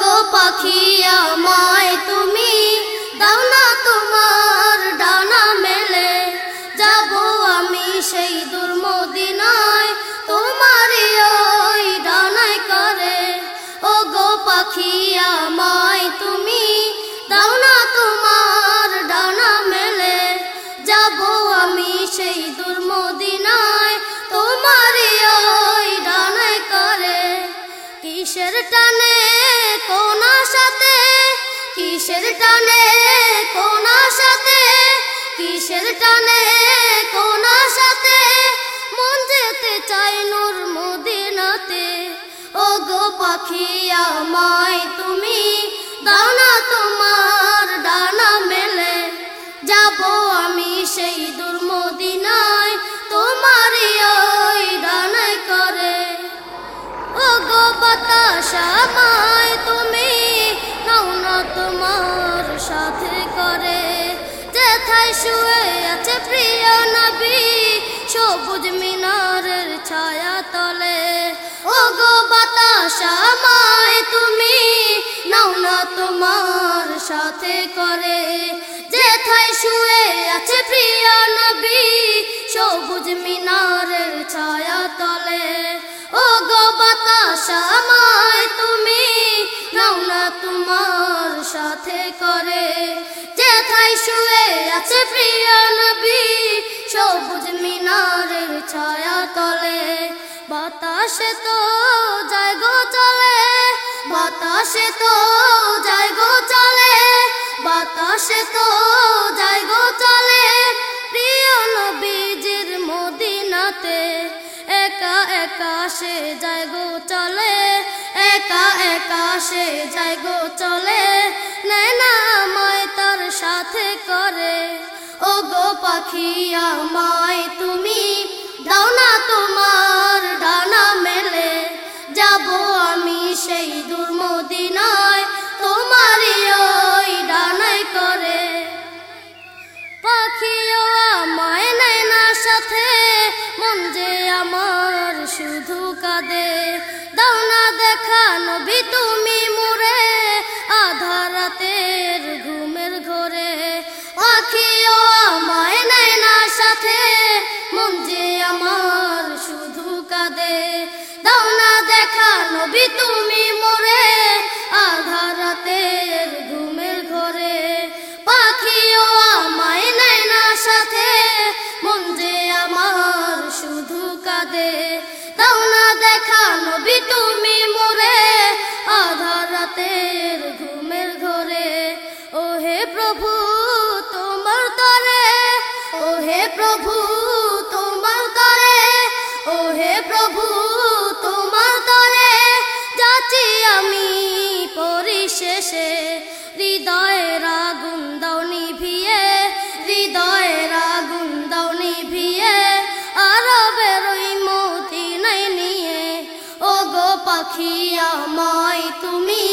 গো পাখি আমায় তুমি দাও না তোমার ডানা মেলে। যাব আমি সেই দুর্মদিনায়, তোমারই ওই ডানায় করে। ও গো পাখি আমায় তুমি দাও না তোমার ডানা মেলে। যাব আমি সেই দুর্মদিনায়, তোমারই ওই ডানায় করে। কিসের টানে কোন সাথে কিসের টানে কোন সাথে কিসের টানে কোন সাথে মন যেতে চাই নূর মদিনাতে। ও গো পাখি আমায় তুমি দাও না তোমার ডানা মেলে। যাব আমি সেই দুর্মদিনায় তোমারই ওই ডানায় করে। ও গো বাতাস শুয়ে আছে প্রিয় নবী, সবুজ মিনারের ছায়া তলে। ও গো বাতাস তুমি, নাও না তোমার সাথে করে। যেথায় শুয়ে আছে প্রিয় নবী, সবুজ মিনারের ছায়া তলে। ও গো বাতাস তুমি, নাও না তোমার সাথে করে। যেথায় শুয়ে আছে প্রিয় নবী। সবুজ মিনারের ছায়া তলে বাতাসে তো যায় গো চলে, বাতাসে তো যায় গো চলে, বাতাসে তো যায় গো চলে। প্রিয় নবীজির মদিনাতে একা একা সে যায় গো চলে, একা একা সে যায় গো চলে। নেনা সাথে করে ও গো পাখি আমায় তুমি দাও না তোমার ডানা মেলে, যাব আমি সেই দুর্মদিনায় তোমারই ওই ডানায় করে। পাখিও আমায় নেয় না সাথে, মন যে আমার শুধু কাঁদে। দাও না দেখা নবী, তুমি নবী তুমি মোরে আধা রাতের ঘুমের ঘরে। পাখিও আমায় নেয় না সাথে, মন যে আমার শুধু কাঁদে। তাও না দেখা নবী তুমি মোরে আধা রাতের ঘুমের ঘরে। ও হে প্রভু তোমার তরে ও হে প্রভু তোমার তরে ও হে প্রভু আমি পরিশেষে নিভিয়ে আরবের ওই মদিনায় নিয়ে ও গো পাখি আমায় তুমি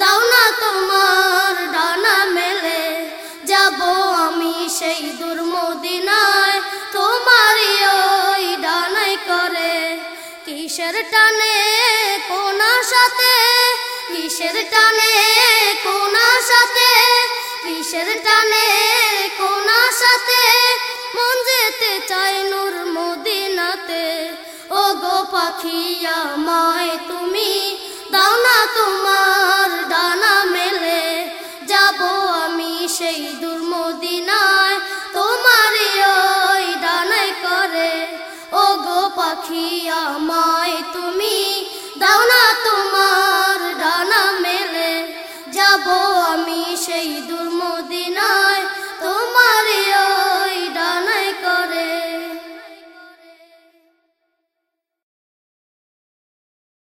দাও না তোমার ডানা মেলে, যাব আমি সেই দুর্মদিনায় তোমারই ওই ডানায় করে। কিসের টানে কোন সাথে কিসের টানে কোন সাথে কিসের টানে কোন সাথে মন যেতে চাই নূর মদিনাতে। ও গো পাখিয়া মায় তুমি দাও না তোমার